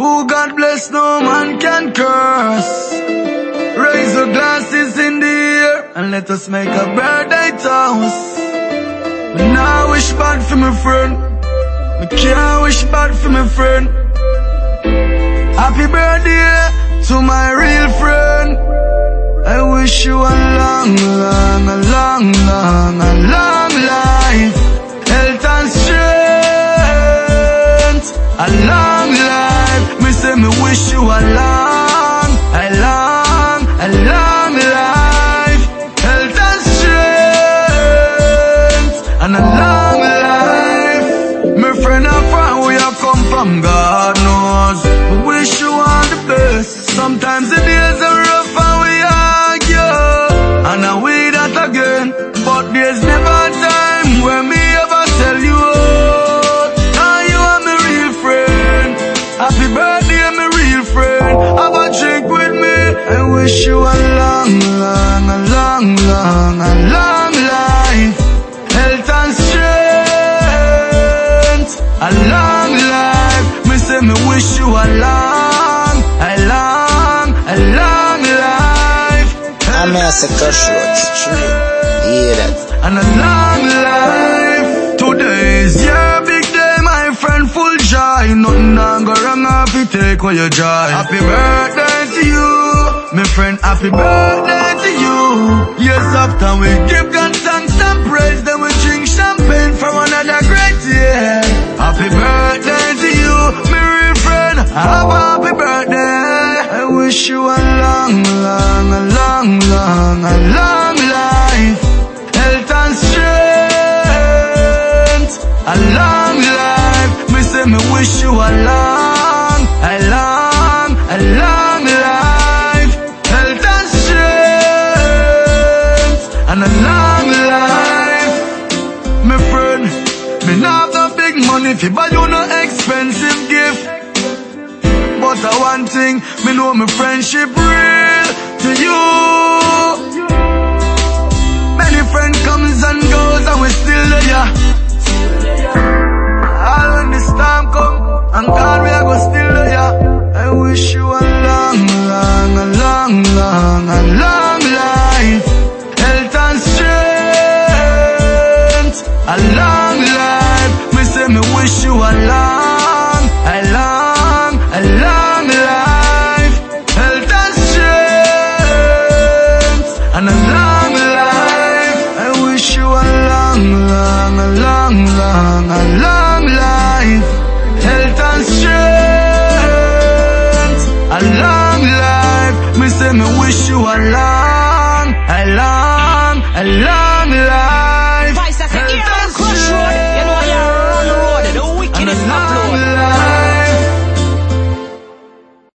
Who God bless, no man can curse. Raise your glasses in the air and let us make a birthday toast. Me nah wish bad for my friend. Me can't wish bad for my friend. Happy birthday to my real friend. I wish you a long, long, a long, long, a long from, God knows. We wish you all the best. Sometimes the days are rough and we argue. And I we that again. But there's never a time where me ever tell you out. Now you are my real friend. Happy birthday, my real friend. Have a drink with me. I wish you a long, long, a long, long, a long life. Health and strength. A long you a long, a long, a long life. I'm a second road street. Hear that? And a long life. Today is your big day, my friend, full joy. Nothing not go wrong if you take away your joy. Happy birthday to you, my friend. Happy birthday to you. Yes, after we give God Have a happy birthday. I wish you a long, long, a long, long, a long life. Health and strength. A long life. Me say me wish you a long, a long, a long life. Health and strength. And a long life. Me friend, me not have no big money buy you no expensive gift. One thing, me know my friendship real to you. Many friend comes and goes and we still there. All when the storm come and God we are go still there. I wish you a long, long, a long, long, a long life. Health and strength. A long life. Me say